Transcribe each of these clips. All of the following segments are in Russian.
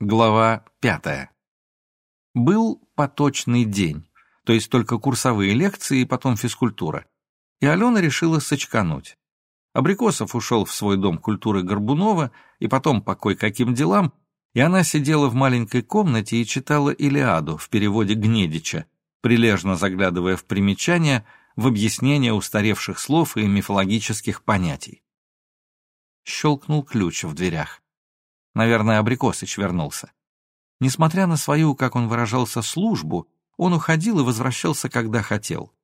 Глава пятая. Был поточный день, то есть только курсовые лекции и потом физкультура. И Алена решила сочкануть. Абрикосов ушел в свой дом культуры Горбунова и потом по кое-каким делам, и она сидела в маленькой комнате и читала «Илиаду» в переводе Гнедича, прилежно заглядывая в примечания, в объяснение устаревших слов и мифологических понятий. Щелкнул ключ в дверях. Наверное, Абрикосыч вернулся. Несмотря на свою, как он выражался, службу, он уходил и возвращался, когда хотел.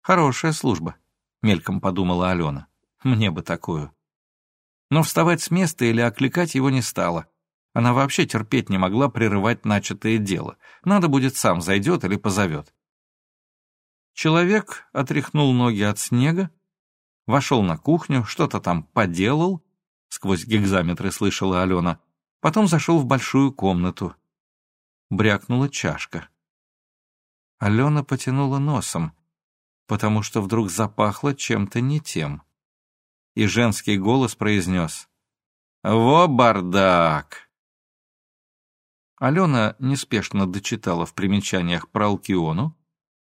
«Хорошая служба», — мельком подумала Алена. «Мне бы такую». Но вставать с места или окликать его не стало. Она вообще терпеть не могла прерывать начатое дело. Надо будет сам зайдет или позовет. Человек отряхнул ноги от снега, вошел на кухню, что-то там поделал, сквозь гигзаметры слышала Алена. Потом зашел в большую комнату. Брякнула чашка. Алена потянула носом, потому что вдруг запахло чем-то не тем. И женский голос произнес «Во бардак!» Алена неспешно дочитала в примечаниях про Алкиону,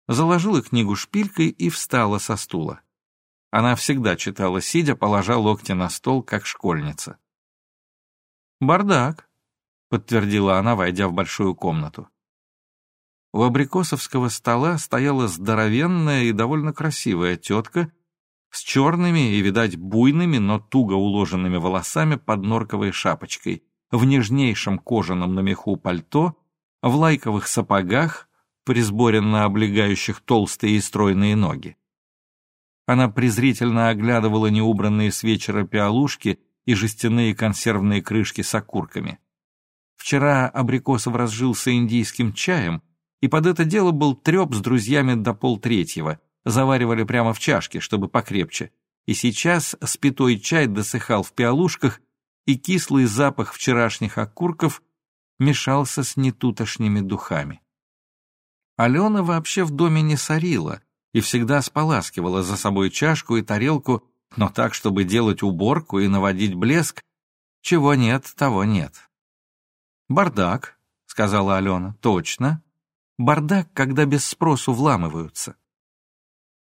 заложила книгу шпилькой и встала со стула. Она всегда читала, сидя, положа локти на стол, как школьница. «Бардак», — подтвердила она, войдя в большую комнату. У абрикосовского стола стояла здоровенная и довольно красивая тетка с черными и, видать, буйными, но туго уложенными волосами под норковой шапочкой, в нежнейшем кожаном на меху пальто, в лайковых сапогах, присборенно облегающих толстые и стройные ноги. Она презрительно оглядывала неубранные с вечера пиалушки и жестяные консервные крышки с окурками. Вчера Абрикосов разжился индийским чаем, и под это дело был треп с друзьями до полтретьего, заваривали прямо в чашке, чтобы покрепче. И сейчас спитой чай досыхал в пиалушках, и кислый запах вчерашних окурков мешался с нетутошними духами. Алена вообще в доме не сорила, и всегда споласкивала за собой чашку и тарелку, но так, чтобы делать уборку и наводить блеск, чего нет, того нет. «Бардак», — сказала Алена, — «точно. Бардак, когда без спросу вламываются».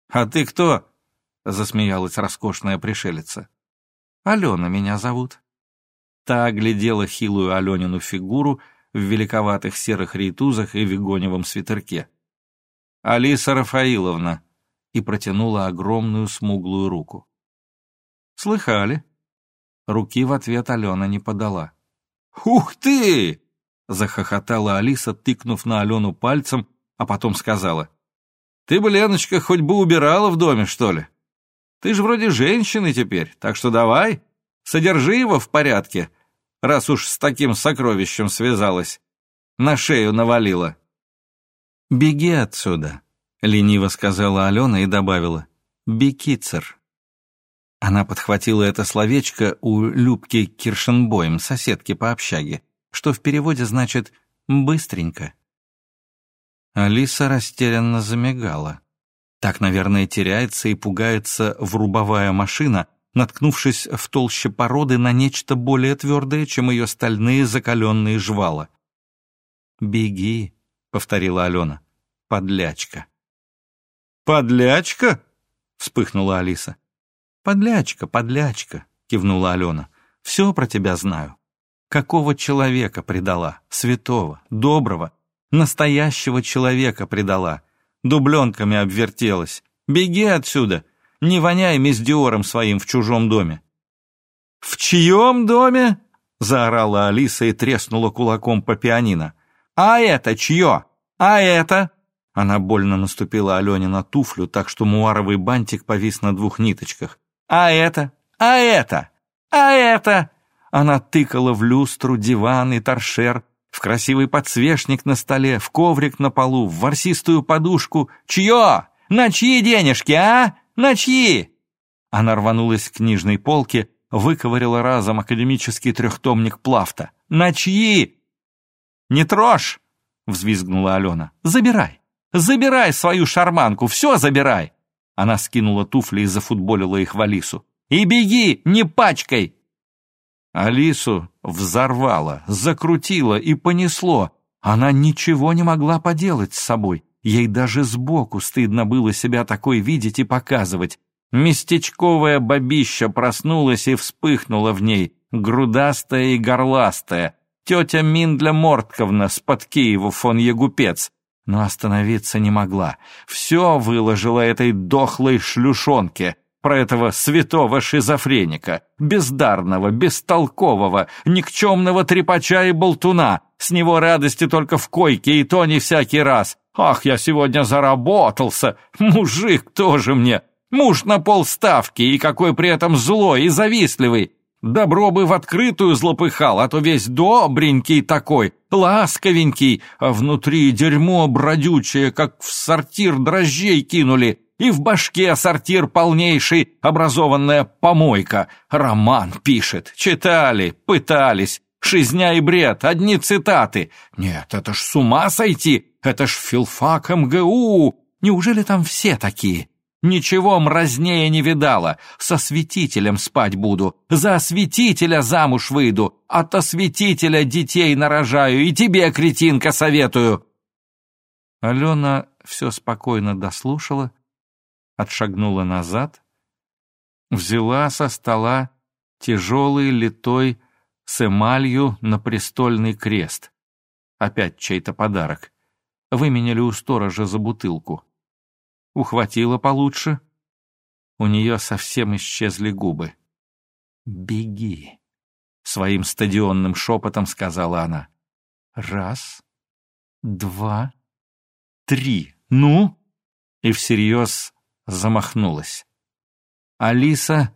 «А ты кто?» — засмеялась роскошная пришелица. «Алена меня зовут». Та оглядела хилую Аленину фигуру в великоватых серых рейтузах и вегоневом свитерке. Алиса Рафаиловна, и протянула огромную смуглую руку. Слыхали? Руки в ответ Алена не подала. «Ух ты!» — захохотала Алиса, тыкнув на Алену пальцем, а потом сказала. «Ты бы, Леночка, хоть бы убирала в доме, что ли? Ты же вроде женщины теперь, так что давай, содержи его в порядке, раз уж с таким сокровищем связалась. На шею навалила». «Беги отсюда», — лениво сказала Алена и добавила. «Бекицер». Она подхватила это словечко у Любки Киршенбоем, соседки по общаге, что в переводе значит «быстренько». Алиса растерянно замигала. Так, наверное, теряется и пугается врубовая машина, наткнувшись в толще породы на нечто более твердое, чем ее стальные закаленные жвала. «Беги», — повторила Алена. «Подлячка». «Подлячка?» — вспыхнула Алиса. «Подлячка, подлячка», — кивнула Алена. «Все про тебя знаю. Какого человека предала? Святого, доброго, настоящего человека предала. Дубленками обвертелась. Беги отсюда, не воняй миздиором своим в чужом доме». «В чьем доме?» — заорала Алиса и треснула кулаком по пианино. «А это чье? А это?» Она больно наступила Алене на туфлю, так что муаровый бантик повис на двух ниточках. «А это? А это? А это?» Она тыкала в люстру, диван и торшер, в красивый подсвечник на столе, в коврик на полу, в ворсистую подушку. «Чье? На чьи денежки, а? На чьи?» Она рванулась к книжной полке, выковырила разом академический трехтомник Плафта. «На чьи?» «Не трожь!» — взвизгнула Алена. «Забирай! Забирай свою шарманку! Все забирай!» Она скинула туфли и зафутболила их в Алису. «И беги, не пачкай!» Алису взорвало, закрутило и понесло. Она ничего не могла поделать с собой. Ей даже сбоку стыдно было себя такой видеть и показывать. Местечковая бабища проснулась и вспыхнула в ней, грудастая и горластая. Тетя Миндля Мортковна с под Киева фон Ягупец. Но остановиться не могла. Все выложила этой дохлой шлюшонке про этого святого шизофреника, бездарного, бестолкового, никчемного трепача и болтуна. С него радости только в койке, и то не всякий раз. Ах, я сегодня заработался! Мужик тоже мне! Муж на полставки, и какой при этом злой и завистливый! Добро бы в открытую злопыхал, а то весь добренький такой, ласковенький, а внутри дерьмо бродючее, как в сортир дрожжей кинули, и в башке сортир полнейший, образованная помойка. Роман пишет, читали, пытались, шизня и бред, одни цитаты. Нет, это ж с ума сойти, это ж филфак МГУ. Неужели там все такие? Ничего мразнее не видала. Со святителем спать буду, за осветителя замуж выйду, от осветителя детей нарожаю и тебе, кретинка, советую. Алена все спокойно дослушала, отшагнула назад, взяла со стола тяжелый литой с эмалью на престольный крест. Опять чей-то подарок. Выменяли у сторожа за бутылку ухватила получше. У нее совсем исчезли губы. «Беги», — своим стадионным шепотом сказала она. «Раз, два, три, ну?» И всерьез замахнулась. Алиса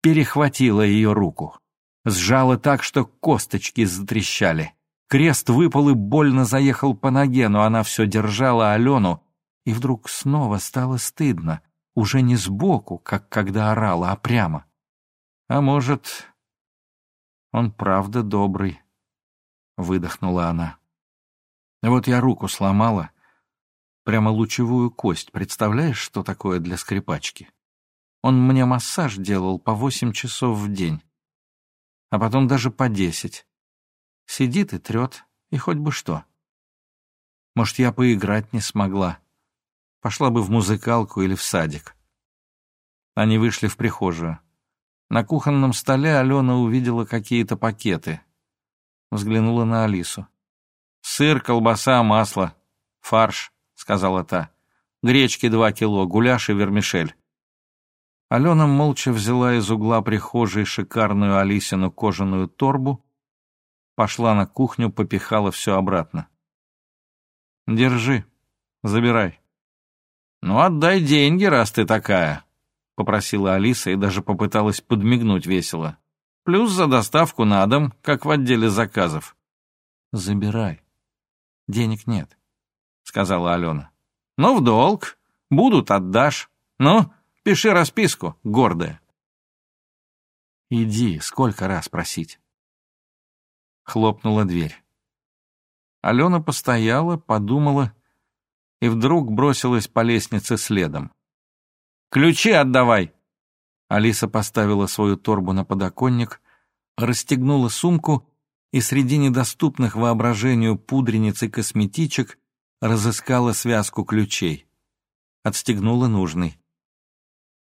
перехватила ее руку. Сжала так, что косточки затрещали. Крест выпал и больно заехал по ноге, но она все держала Алену, и вдруг снова стало стыдно, уже не сбоку, как когда орала, а прямо. А может, он правда добрый, выдохнула она. Вот я руку сломала, прямо лучевую кость, представляешь, что такое для скрипачки? Он мне массаж делал по восемь часов в день, а потом даже по десять. Сидит и трет, и хоть бы что. Может, я поиграть не смогла, Пошла бы в музыкалку или в садик. Они вышли в прихожую. На кухонном столе Алена увидела какие-то пакеты. Взглянула на Алису. «Сыр, колбаса, масло, фарш», — сказала та. «Гречки два кило, гуляш и вермишель». Алена молча взяла из угла прихожей шикарную Алисину кожаную торбу, пошла на кухню, попихала все обратно. «Держи, забирай». «Ну, отдай деньги, раз ты такая», — попросила Алиса и даже попыталась подмигнуть весело. «Плюс за доставку на дом, как в отделе заказов». «Забирай. Денег нет», — сказала Алена. «Ну, в долг. Будут, отдашь. Ну, пиши расписку, гордая». «Иди, сколько раз просить?» Хлопнула дверь. Алена постояла, подумала и вдруг бросилась по лестнице следом. «Ключи отдавай!» Алиса поставила свою торбу на подоконник, расстегнула сумку и среди недоступных воображению пудрениц и косметичек разыскала связку ключей. Отстегнула нужный.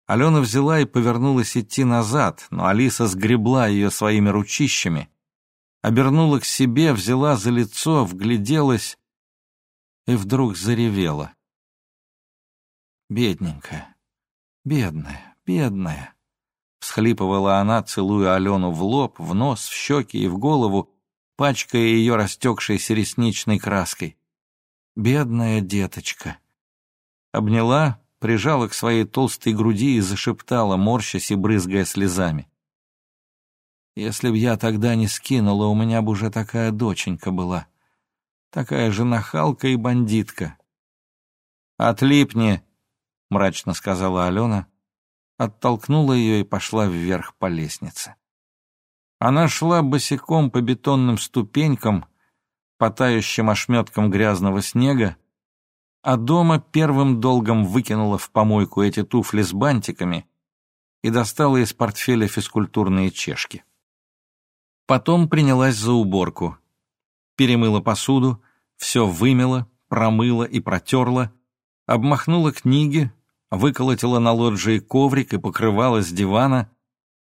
Алена взяла и повернулась идти назад, но Алиса сгребла ее своими ручищами, обернула к себе, взяла за лицо, вгляделась и вдруг заревела. «Бедненькая, бедная, бедная!» Всхлипывала она, целуя Алену в лоб, в нос, в щеки и в голову, пачкая ее растекшейся ресничной краской. «Бедная деточка!» Обняла, прижала к своей толстой груди и зашептала, морщась и брызгая слезами. «Если б я тогда не скинула, у меня бы уже такая доченька была. Такая же нахалка и бандитка. «Отлипни!» — мрачно сказала Алена, оттолкнула ее и пошла вверх по лестнице. Она шла босиком по бетонным ступенькам, по тающим грязного снега, а дома первым долгом выкинула в помойку эти туфли с бантиками и достала из портфеля физкультурные чешки. Потом принялась за уборку. Перемыла посуду, все вымела, промыла и протерла, обмахнула книги, выколотила на лоджии коврик и покрывала с дивана,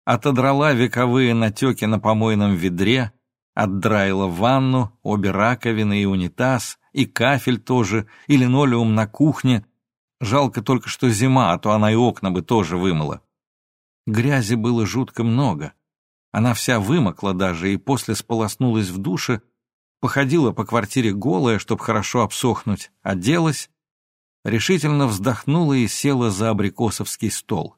отодрала вековые натеки на помойном ведре, отдраила ванну, обе раковины и унитаз, и кафель тоже, и линолеум на кухне. Жалко только, что зима, а то она и окна бы тоже вымыла. Грязи было жутко много. Она вся вымокла даже и после сполоснулась в душе, походила по квартире голая, чтобы хорошо обсохнуть, оделась, решительно вздохнула и села за абрикосовский стол.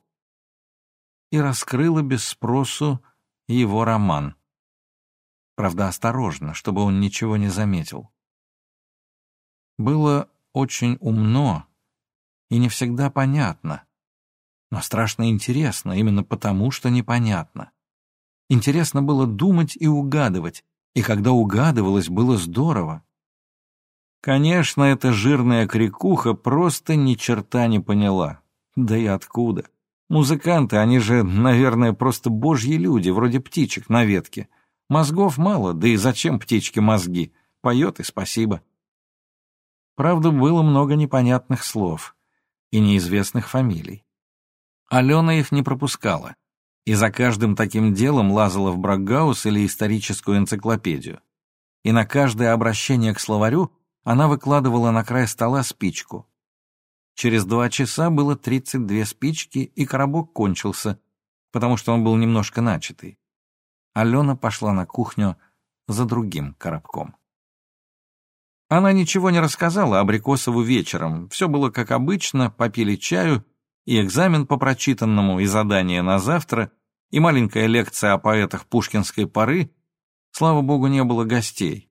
И раскрыла без спросу его роман. Правда, осторожно, чтобы он ничего не заметил. Было очень умно и не всегда понятно, но страшно интересно именно потому, что непонятно. Интересно было думать и угадывать, и когда угадывалось, было здорово. Конечно, эта жирная крикуха просто ни черта не поняла. Да и откуда? Музыканты, они же, наверное, просто божьи люди, вроде птичек на ветке. Мозгов мало, да и зачем птичке мозги? Поет и спасибо. Правда, было много непонятных слов и неизвестных фамилий. Алена их не пропускала, и за каждым таким делом лазала в Бракгаус или историческую энциклопедию. И на каждое обращение к словарю она выкладывала на край стола спичку. Через два часа было 32 спички, и коробок кончился, потому что он был немножко начатый. Алена пошла на кухню за другим коробком. Она ничего не рассказала Абрикосову вечером. Все было как обычно, попили чаю, и экзамен по прочитанному, и задание на завтра, и маленькая лекция о поэтах пушкинской поры. Слава богу, не было гостей.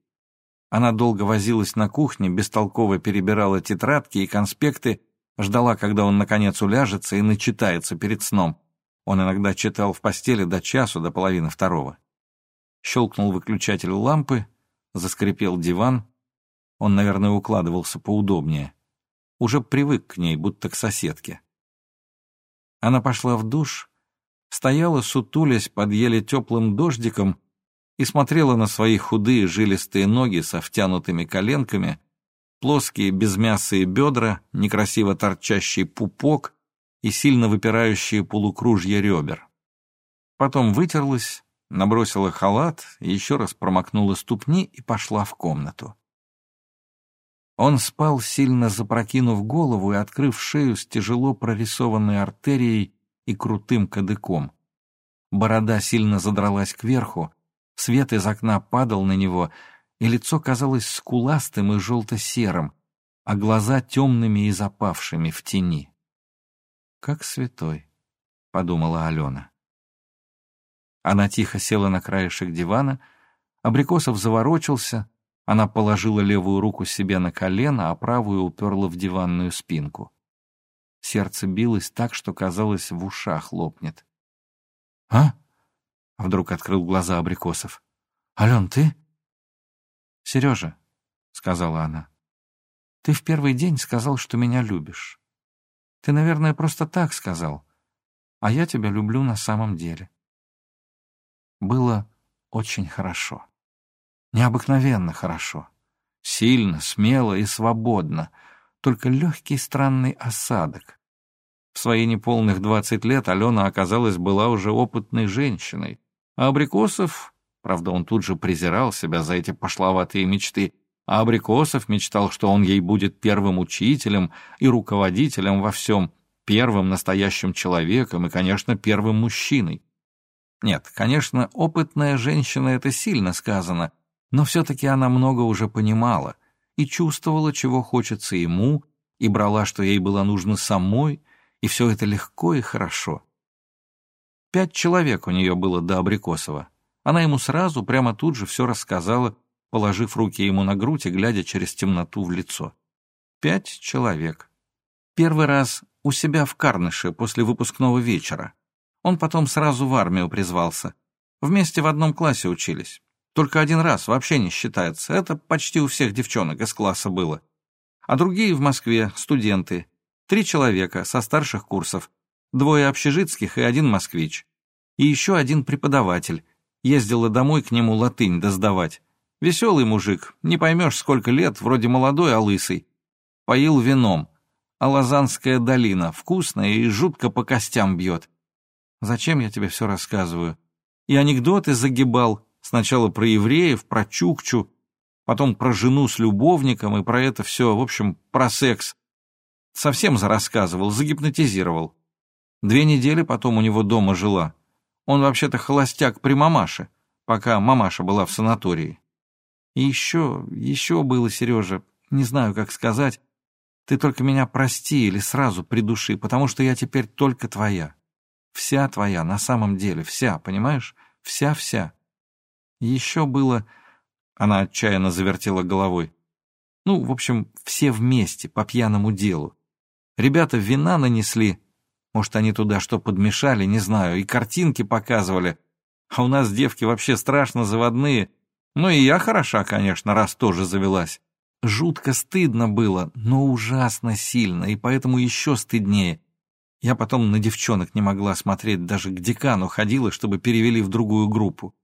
Она долго возилась на кухне, бестолково перебирала тетрадки и конспекты, ждала, когда он наконец уляжется и начитается перед сном. Он иногда читал в постели до часу, до половины второго. Щелкнул выключатель лампы, заскрипел диван. Он, наверное, укладывался поудобнее. Уже привык к ней, будто к соседке. Она пошла в душ, стояла, сутулясь под еле теплым дождиком и смотрела на свои худые жилистые ноги со втянутыми коленками, плоские безмясые бедра, некрасиво торчащий пупок и сильно выпирающие полукружья ребер. Потом вытерлась, набросила халат, еще раз промокнула ступни и пошла в комнату. Он спал, сильно запрокинув голову и открыв шею с тяжело прорисованной артерией и крутым кадыком. Борода сильно задралась кверху, свет из окна падал на него, и лицо казалось скуластым и желто-серым, а глаза темными и запавшими в тени как святой», — подумала Алена. Она тихо села на краешек дивана, Абрикосов заворочился, она положила левую руку себе на колено, а правую уперла в диванную спинку. Сердце билось так, что, казалось, в ушах лопнет. «А?» — вдруг открыл глаза Абрикосов. «Ален, ты?» «Сережа», — сказала она, — «ты в первый день сказал, что меня любишь. Ты, наверное, просто так сказал. А я тебя люблю на самом деле. Было очень хорошо. Необыкновенно хорошо. Сильно, смело и свободно. Только легкий странный осадок. В свои неполных двадцать лет Алена, оказалась, была уже опытной женщиной. А Абрикосов, правда, он тут же презирал себя за эти пошловатые мечты, а Абрикосов мечтал, что он ей будет первым учителем и руководителем во всем, первым настоящим человеком и, конечно, первым мужчиной. Нет, конечно, опытная женщина — это сильно сказано, но все-таки она много уже понимала и чувствовала, чего хочется ему, и брала, что ей было нужно самой, и все это легко и хорошо. Пять человек у нее было до Абрикосова. Она ему сразу, прямо тут же все рассказала, положив руки ему на грудь и глядя через темноту в лицо. Пять человек. Первый раз у себя в Карныше после выпускного вечера. Он потом сразу в армию призвался. Вместе в одном классе учились. Только один раз, вообще не считается. Это почти у всех девчонок из класса было. А другие в Москве, студенты. Три человека со старших курсов. Двое общежитских и один москвич. И еще один преподаватель. Ездила домой к нему латынь доздавать. Веселый мужик, не поймешь, сколько лет, вроде молодой, а лысый. Поил вином. А Лазанская долина вкусная и жутко по костям бьет. Зачем я тебе все рассказываю? И анекдоты загибал. Сначала про евреев, про Чукчу, потом про жену с любовником и про это все, в общем, про секс. Совсем зарассказывал, загипнотизировал. Две недели потом у него дома жила. Он вообще-то холостяк при мамаше, пока мамаша была в санатории. И еще, еще было, Сережа, не знаю, как сказать, ты только меня прости или сразу придуши, потому что я теперь только твоя. Вся твоя, на самом деле, вся, понимаешь? Вся-вся. Еще было... Она отчаянно завертела головой. Ну, в общем, все вместе, по пьяному делу. Ребята вина нанесли, может, они туда что подмешали, не знаю, и картинки показывали. А у нас девки вообще страшно заводные, ну и я хороша, конечно, раз тоже завелась. Жутко стыдно было, но ужасно сильно, и поэтому еще стыднее. Я потом на девчонок не могла смотреть, даже к декану ходила, чтобы перевели в другую группу.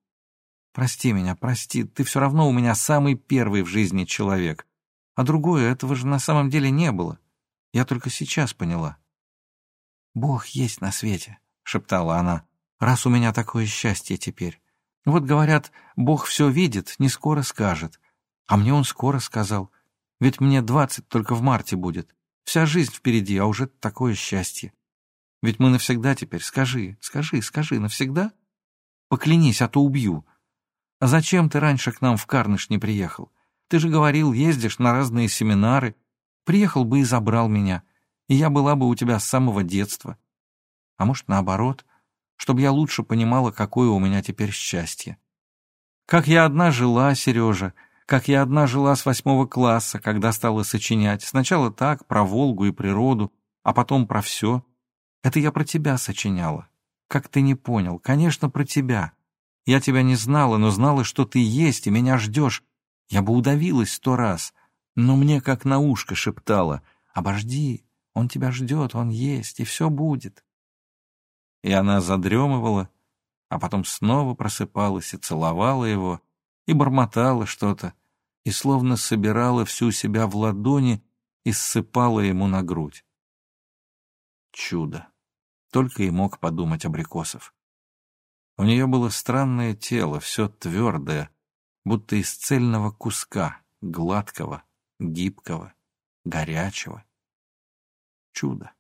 Прости меня, прости, ты все равно у меня самый первый в жизни человек. А другое этого же на самом деле не было. Я только сейчас поняла. «Бог есть на свете», — шептала она, — «раз у меня такое счастье теперь. Вот говорят, Бог все видит, не скоро скажет. А мне он скоро сказал. Ведь мне двадцать только в марте будет. Вся жизнь впереди, а уже такое счастье. Ведь мы навсегда теперь. Скажи, скажи, скажи, навсегда? Поклянись, а то убью. А зачем ты раньше к нам в Карныш не приехал? Ты же говорил, ездишь на разные семинары. Приехал бы и забрал меня, и я была бы у тебя с самого детства. А может, наоборот, чтобы я лучше понимала, какое у меня теперь счастье. Как я одна жила, Сережа, как я одна жила с восьмого класса, когда стала сочинять. Сначала так, про Волгу и природу, а потом про все. Это я про тебя сочиняла. Как ты не понял? Конечно, про тебя. Я тебя не знала, но знала, что ты есть и меня ждешь. Я бы удавилась сто раз, но мне как на ушко шептала. «Обожди, он тебя ждет, он есть, и все будет» и она задремывала, а потом снова просыпалась и целовала его, и бормотала что-то, и словно собирала всю себя в ладони и ссыпала ему на грудь. Чудо. Только и мог подумать Абрикосов. У нее было странное тело, все твердое, будто из цельного куска, гладкого, гибкого, горячего. Чудо.